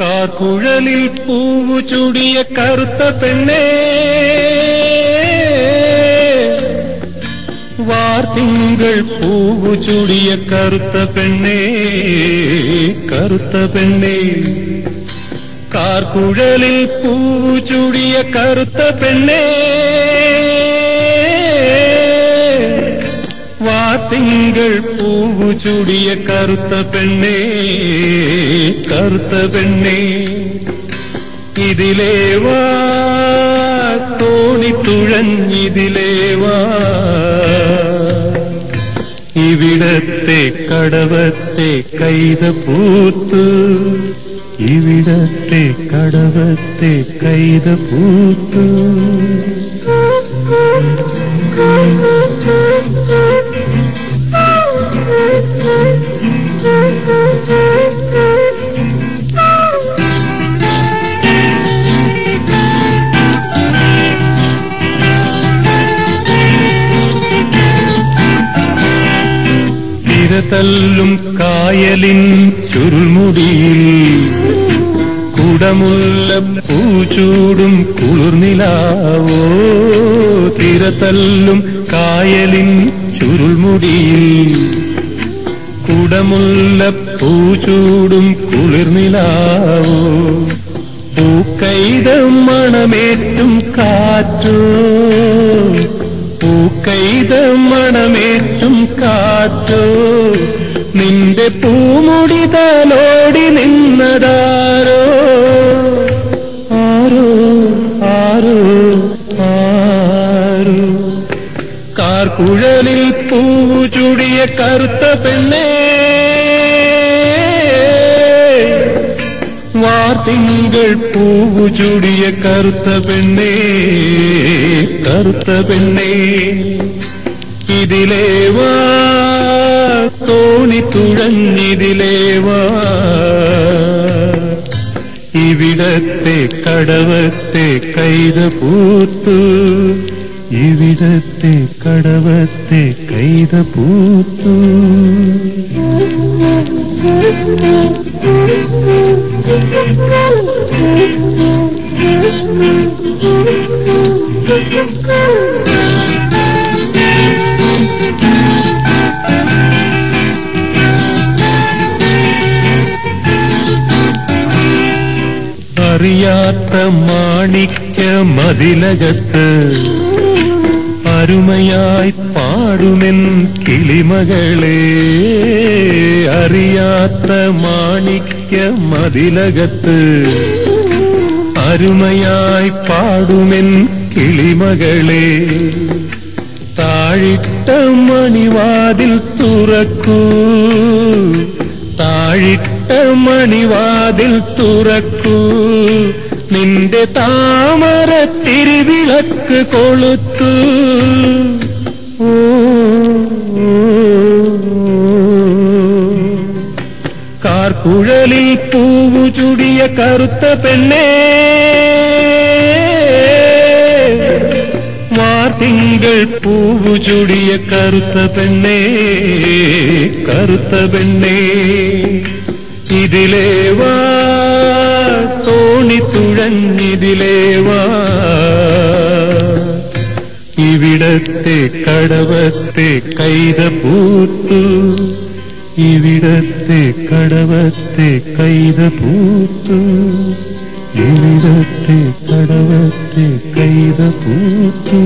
കാർക്കുഴലിൽ പൂവു ചൂടിയ കറുത്ത പെണ്ണേ. വാർത്തിങ്കൾ പൂവു ചൂടിയ കറുത്ത പെണ്ണേ. കറുത്ത പെണ്ണേ. കാർക്കുഴലിൽ പൂവു ചൂടിയ കറുത്ത പെണ്ണേ. വാത്തിങ്കൾ പൂവു ചൂടിയ കറുത്ത പെണ്ണേ കറുത്ത പെണ്ണേ ഇതിലേ വാ തോണിത്തുഴഞ്ഞിതിലേ വാ ഇവിടത്തെ കടവത്തെ കൈത പൂത്ത് ഇവിടത്തെ കടവത്തെ കൈത പൂത്ത് തിരതല്ലും കായലിൻ ചുരുൾമുടിയിൽ കുടമുല്ല പൂച്ചൂടും കുളിർനിലാവോ? തിരതല്ലും കായലിൻ ചുരുൾമുടിയിൽ കുടമുല്ല പൂചൂടും കുളിർനിലാവോ. പൂക്കൈതം മണമേറ്റും കാറ്റോ. പൂക്കൈതം മണമേറ്റും കാറ്റോ. നിന്റെ പൂമുടി തലോടി നിന്നതാരോ? ആരോ ആരോ ആരോ? കാർക്കുഴലിൽ പൂവു ചൂടിയ കറുത്ത പെണ്ണേ. വാർത്തിങ്കൾ പൂവു ചൂടിയ കറുത്ത പെണ്ണേ. കറുത്ത പെണ്ണേ. ഇതിലേ വാ തോണി വാ. ഇവിടത്തെ കടവത്തെ കൈത പൂത്തു ഇവിടത്തെ കടവത്തെ കൈത പൂത്തു. അറിയാത്ത മാണിക്യ മതിലകത്ത് അരുമയായി പാടുമെൻ കിളിമകളെ അറിയാത്ത മാണിക്യ മതിലകത്ത്. അരുമയായി പാടുമെൻ കിളിമകളെ താഴിട്ട മണിവാതിൽ തുറക്കൂ. താഴിട്ട മണിവാതിൽ തുറക്കൂ. നിന്റെ താമര തിരുവിളക്ക് കൊളുത്തു. കാർക്കുഴലിൽ പൂവു ചുടിയ കറുത്ത പെണ്ണേ. മാർത്തിങ്കൾ പൂവു ചുടിയ കറുത്ത പെണ്ണേ. കറുത്ത പെണ്ണേ. ഇതിലേ വാ തോണി വാ. ഇവിടത്തെ കടവത്തെ കൈത പൂത്തു. ഇവിടത്തെ കടവത്തെ കൈത പൂത്തു. ഇവിടത്തെ കടവത്തെ കൈത പൂത്തു.